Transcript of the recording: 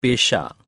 别傻。